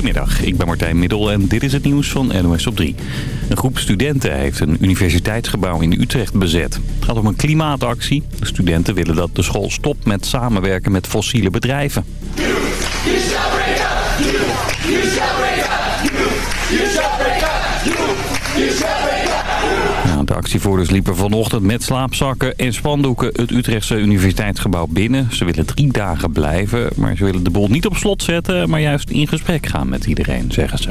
Goedemiddag, ik ben Martijn Middel en dit is het nieuws van NOS op 3. Een groep studenten heeft een universiteitsgebouw in Utrecht bezet. Het gaat om een klimaatactie. De studenten willen dat de school stopt met samenwerken met fossiele bedrijven. Actievoerders liepen vanochtend met slaapzakken en spandoeken het Utrechtse universiteitsgebouw binnen. Ze willen drie dagen blijven, maar ze willen de boel niet op slot zetten, maar juist in gesprek gaan met iedereen, zeggen ze.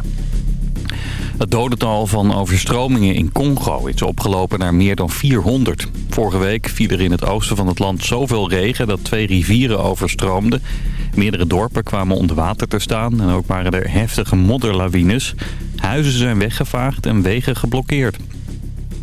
Het dodental van overstromingen in Congo is opgelopen naar meer dan 400. Vorige week viel er in het oosten van het land zoveel regen dat twee rivieren overstroomden. Meerdere dorpen kwamen onder water te staan en ook waren er heftige modderlawines. Huizen zijn weggevaagd en wegen geblokkeerd.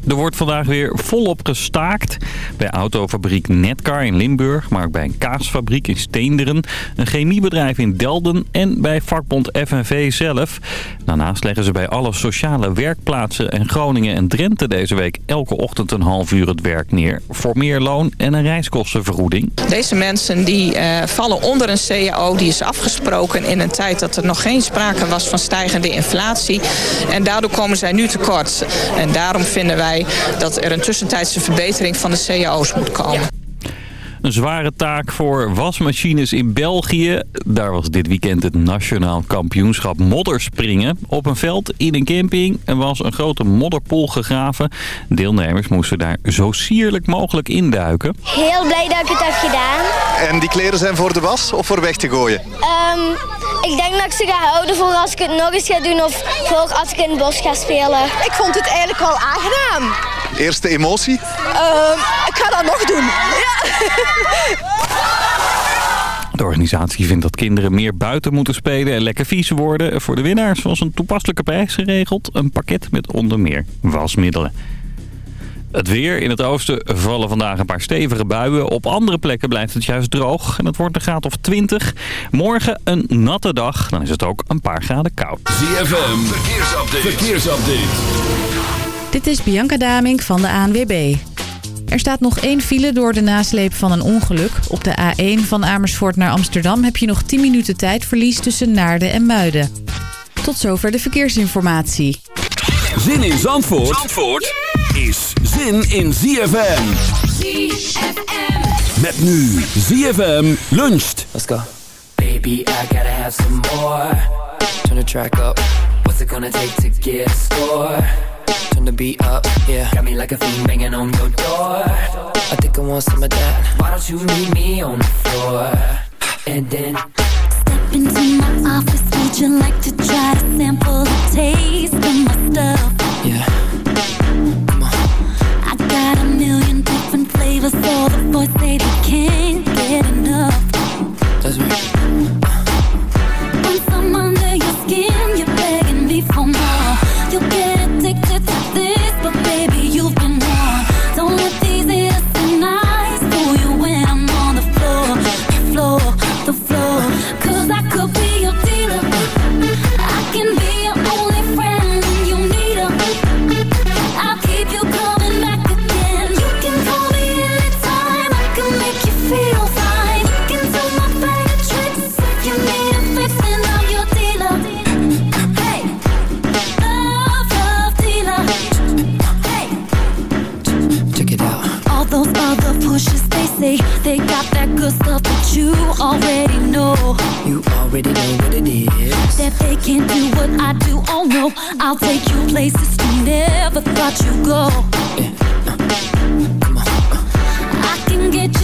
Er wordt vandaag weer volop gestaakt. Bij autofabriek Netcar in Limburg, maar ook bij een kaasfabriek in Steenderen, een chemiebedrijf in Delden en bij vakbond FNV zelf. Daarnaast leggen ze bij alle sociale werkplaatsen en Groningen en Drenthe deze week elke ochtend een half uur het werk neer voor meer loon en een reiskostenvergoeding. Deze mensen die uh, vallen onder een CAO die is afgesproken in een tijd dat er nog geen sprake was van stijgende inflatie. En daardoor komen zij nu tekort. En daarom vinden wij dat er een tussentijdse verbetering van de cao's moet komen. Een zware taak voor wasmachines in België. Daar was dit weekend het nationaal kampioenschap modderspringen. Op een veld in een camping was een grote modderpool gegraven. Deelnemers moesten daar zo sierlijk mogelijk induiken. Heel blij dat ik het heb gedaan. En die kleren zijn voor de was of voor weg te gooien? Um, ik denk dat ik ze ga houden voor als ik het nog eens ga doen of voor als ik in het bos ga spelen. Ik vond het eigenlijk wel aangenaam. Eerste emotie? Uh, ik ga dat nog doen. Ja. De organisatie vindt dat kinderen meer buiten moeten spelen en lekker vies worden. Voor de winnaars was een toepasselijke prijs geregeld. Een pakket met onder meer wasmiddelen. Het weer. In het oosten vallen vandaag een paar stevige buien. Op andere plekken blijft het juist droog. En het wordt een graad of 20. Morgen een natte dag. Dan is het ook een paar graden koud. ZFM. Verkeersupdate. Verkeersupdate. Dit is Bianca Daming van de ANWB. Er staat nog één file door de nasleep van een ongeluk. Op de A1 van Amersfoort naar Amsterdam heb je nog 10 minuten tijdverlies tussen Naarden en Muiden. Tot zover de verkeersinformatie. Zin in Zandvoort, Zandvoort zin in ZFM. ZFM. Met nu ZFM luncht. Let's go. Baby, I gotta have some more. Turn the track up. What's it gonna take to get score? Turn the beat up, yeah. Got me like a fiend banging on your door. I think I want some of that. Why don't you meet me on the floor? And then step into my office. Would you like to try to sample a taste of my stuff? Yeah. Flavors, so the boys say they can't get enough. That's right. Good stuff that you already know. You already know what it is. That they can't do what I do, oh no. I'll take you places you never thought you'd go. Uh, uh, come on. Uh. I can get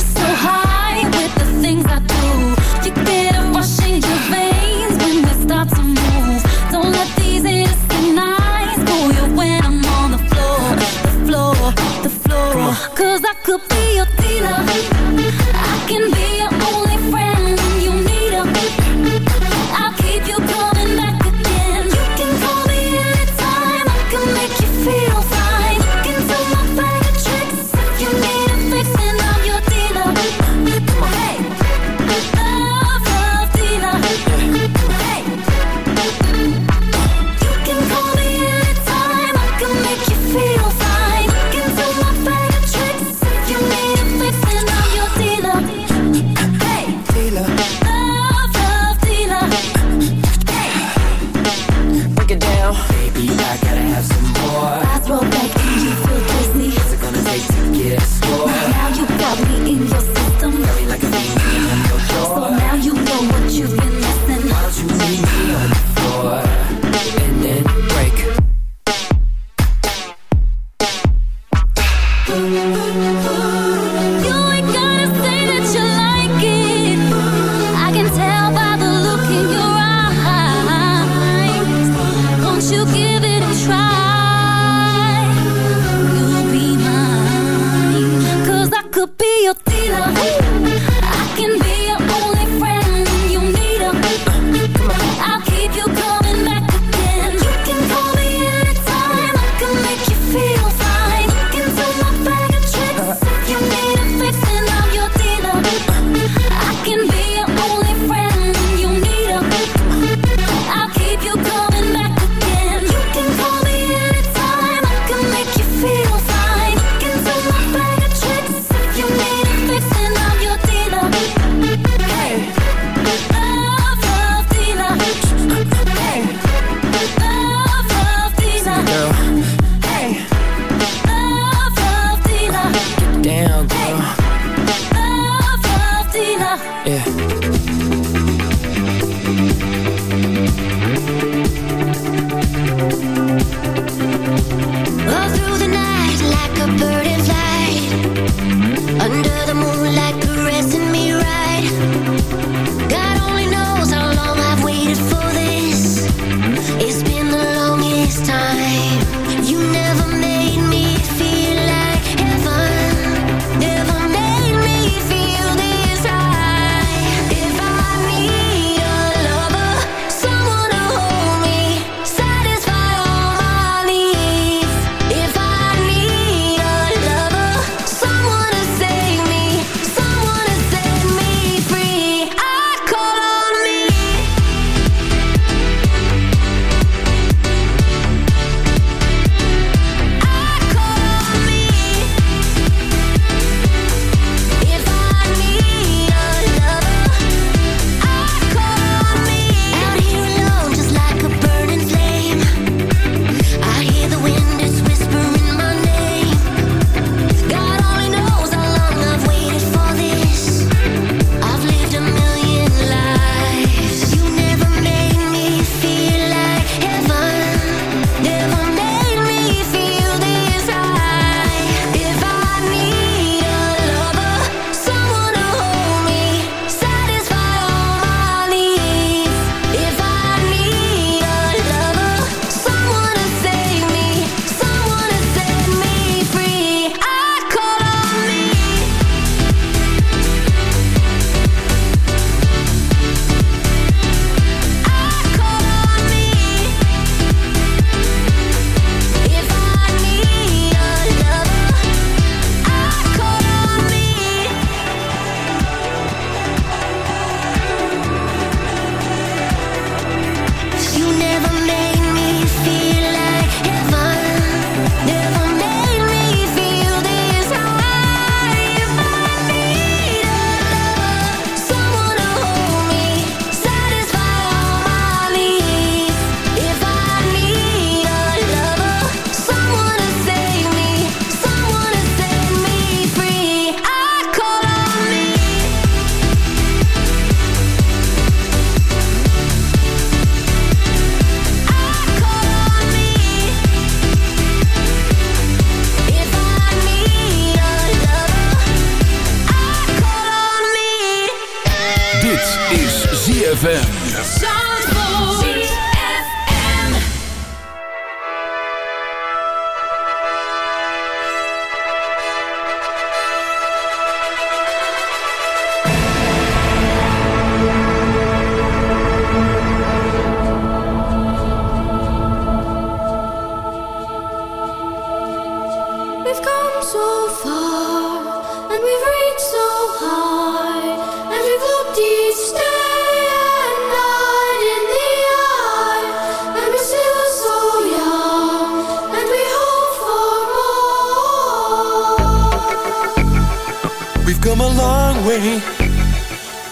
yo te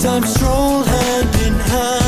Time stroll hand in hand.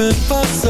been for so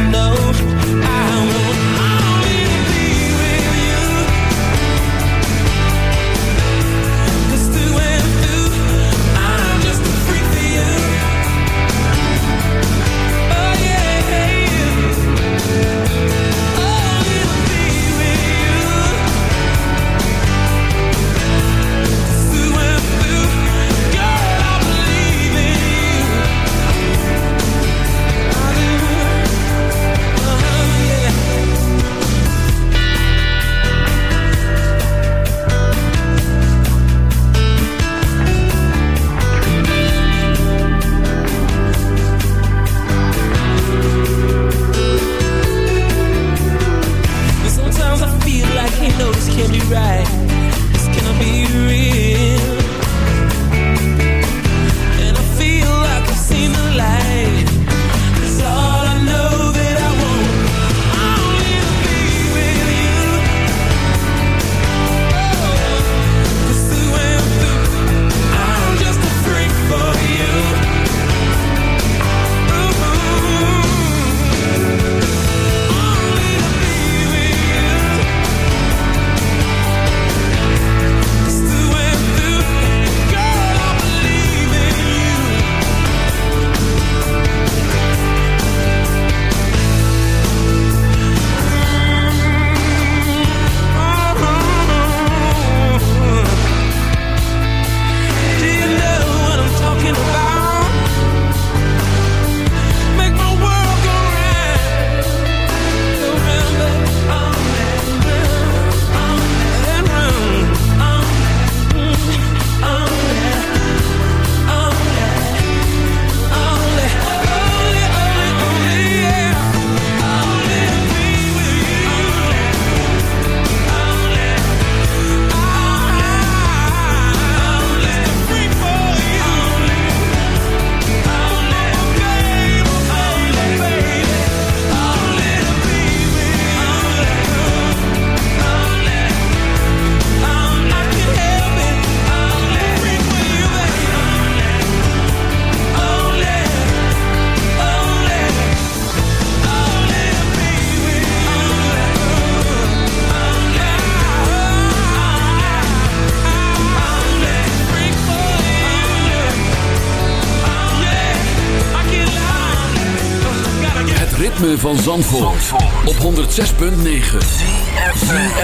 ritme van Zandvoort, op 106.9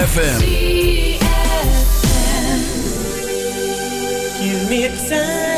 FM. Give me time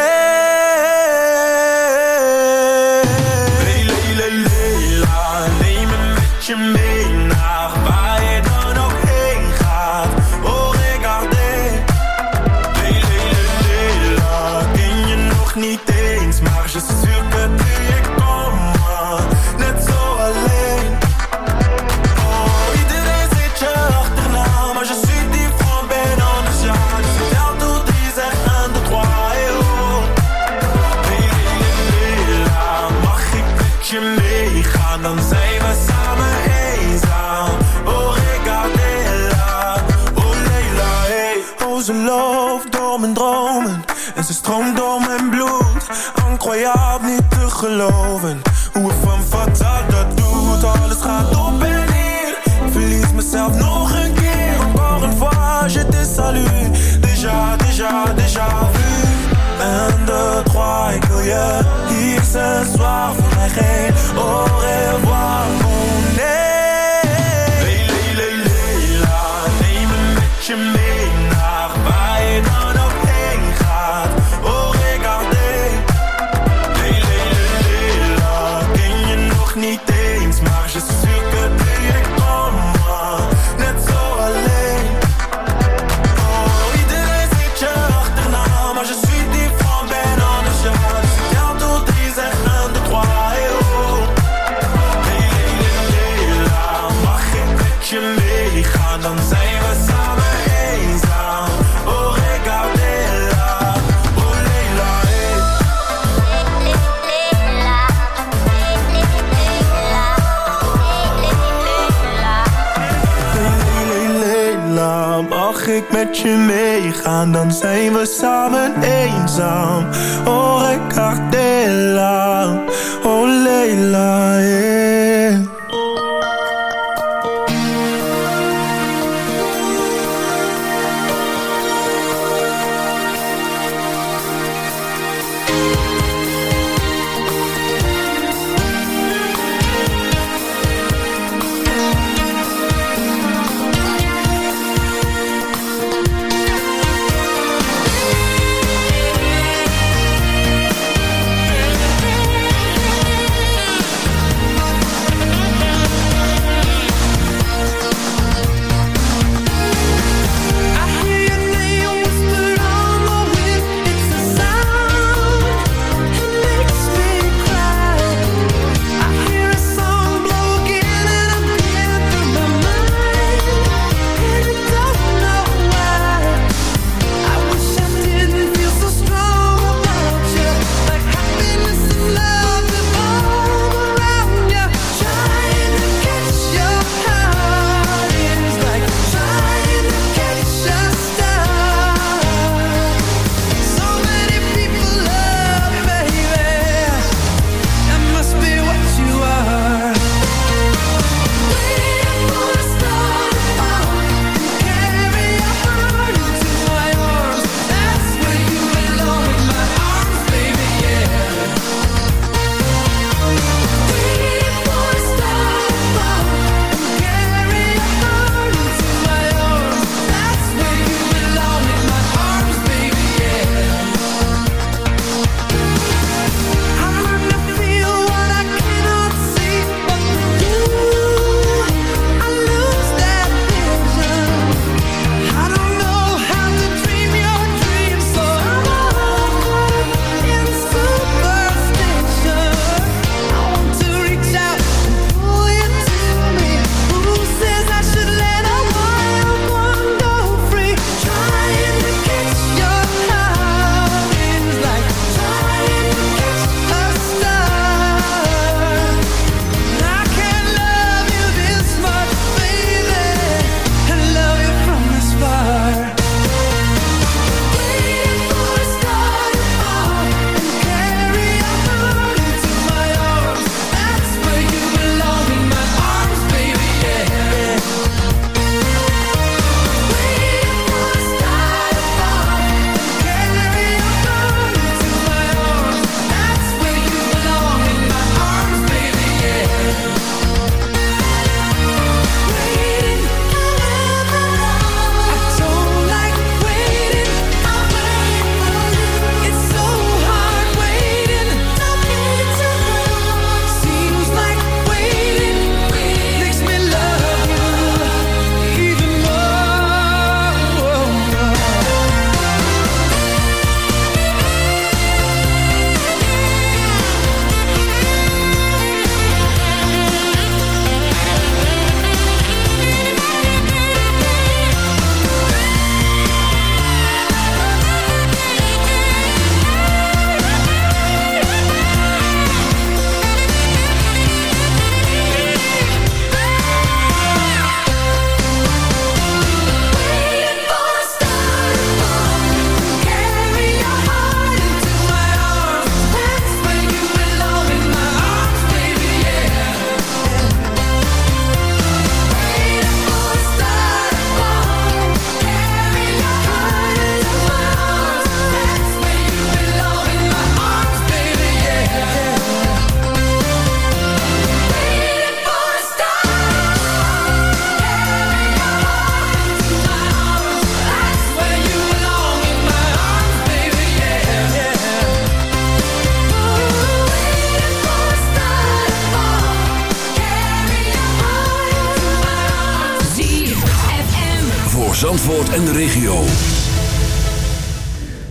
en de regio.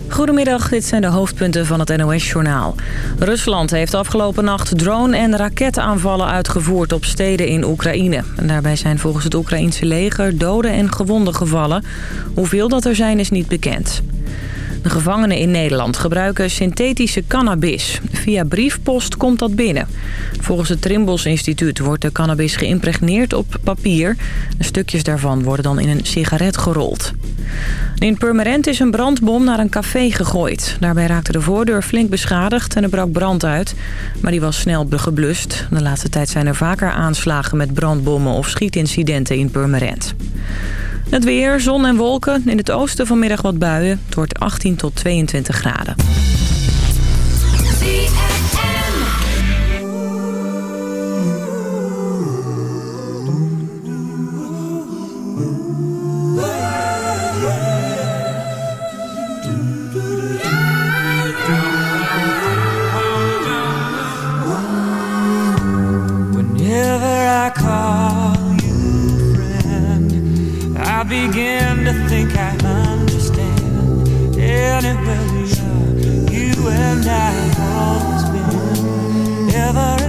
Goedemiddag, dit zijn de hoofdpunten van het NOS-journaal. Rusland heeft afgelopen nacht drone- en raketaanvallen uitgevoerd op steden in Oekraïne. En daarbij zijn volgens het Oekraïense leger doden en gewonden gevallen. Hoeveel dat er zijn is niet bekend. De gevangenen in Nederland gebruiken synthetische cannabis. Via briefpost komt dat binnen. Volgens het Trimbos Instituut wordt de cannabis geïmpregneerd op papier. Stukjes daarvan worden dan in een sigaret gerold. In Permarent is een brandbom naar een café gegooid. Daarbij raakte de voordeur flink beschadigd en er brak brand uit. Maar die was snel geblust. De laatste tijd zijn er vaker aanslagen met brandbommen of schietincidenten in Permarent. Het weer, zon en wolken. In het oosten vanmiddag wat buien. Het wordt 18 tot 22 graden. never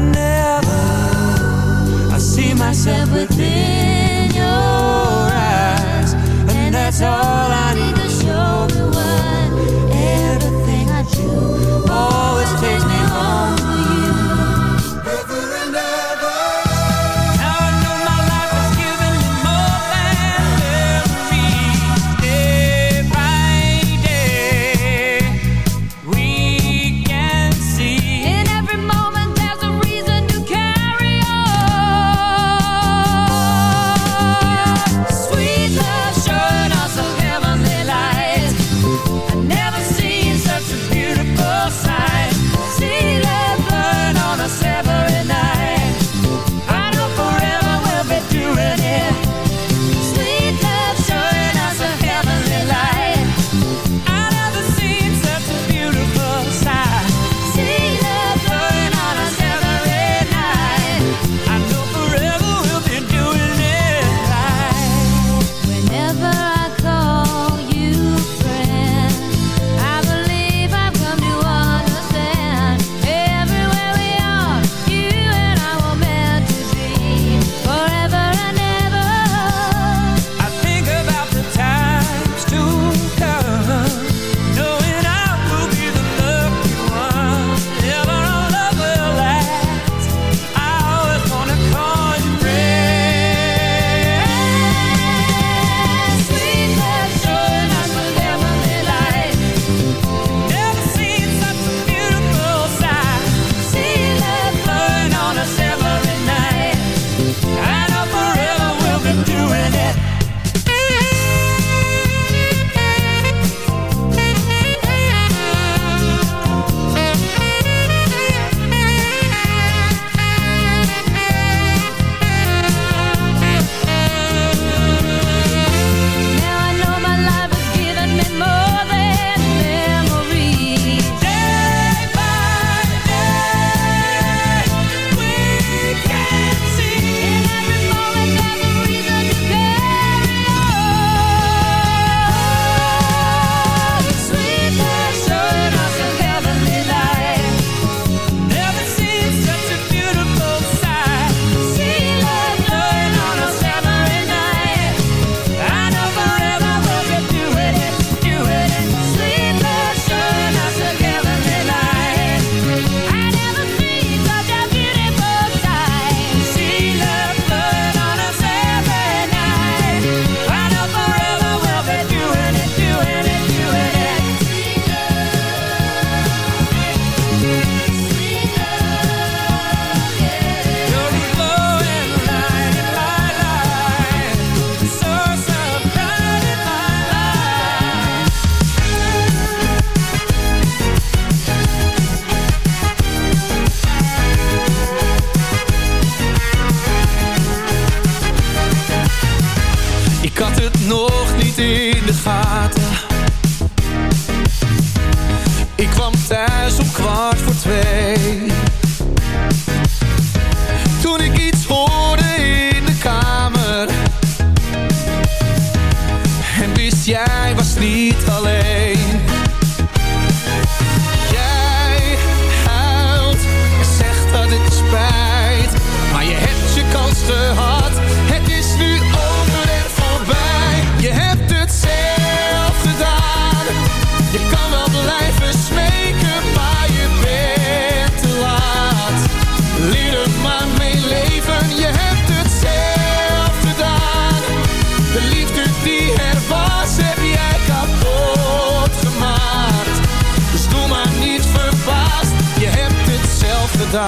Je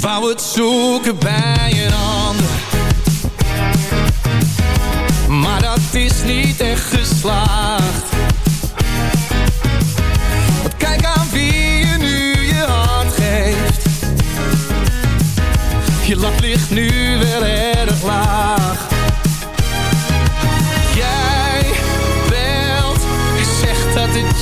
wou het zoeken bij een ander. Maar dat is niet echt geslaagd. Want kijk aan wie je nu je hart geeft. Je lat ligt nu wel erg laag.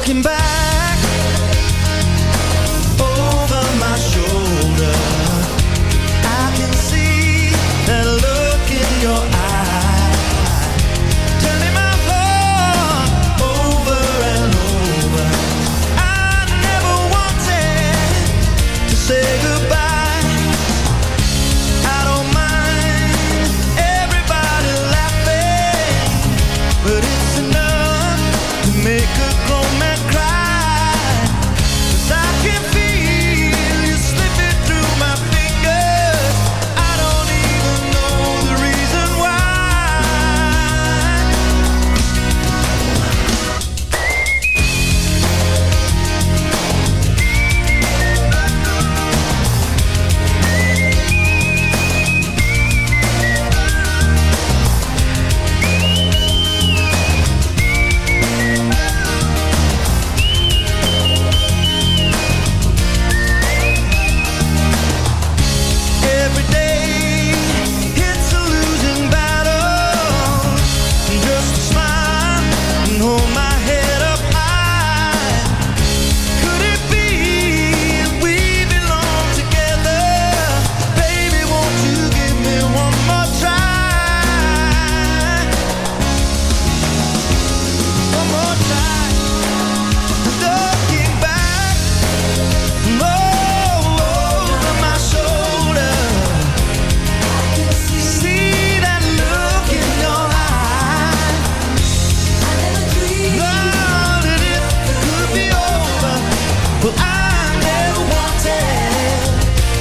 looking back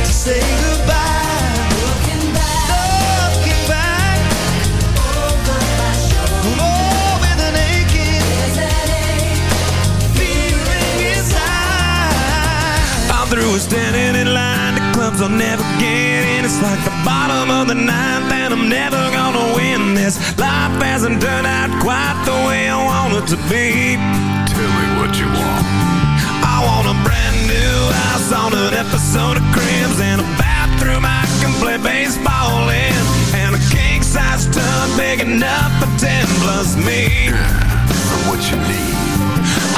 to say goodbye, looking back, looking back, with an aching feeling inside. I'm through with standing in line to clubs I'll never get in. It's like the bottom of the ninth, and I'm never gonna win this. Life hasn't turned out quite the way I want it to be. Tell me what you want. I want a brand new house on an episode of Cribs and a bathroom I can play baseball in. And a king size tub big enough for 10 plus me. what you need?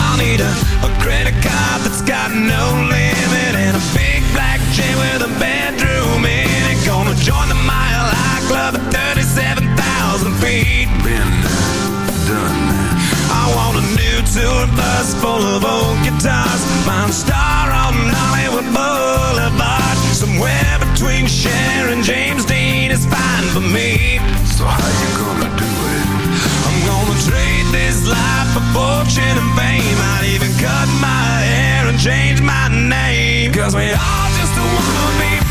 I'll need a, a credit card that's got no limit and a big black chain with a bedroom in it. Gonna join the Mile High Club at 37,000 feet. Been done. I want a new tour bus full of old guitars. Mine star on Hollywood Boulevard. Somewhere between Cher and James Dean is fine for me. So how you gonna do it? I'm gonna trade this life for fortune and fame. I'd even cut my hair and change my name. Cause we all just wanna be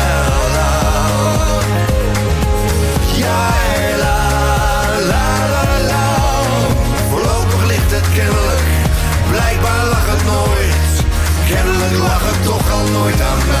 Het toch al nooit aan mij.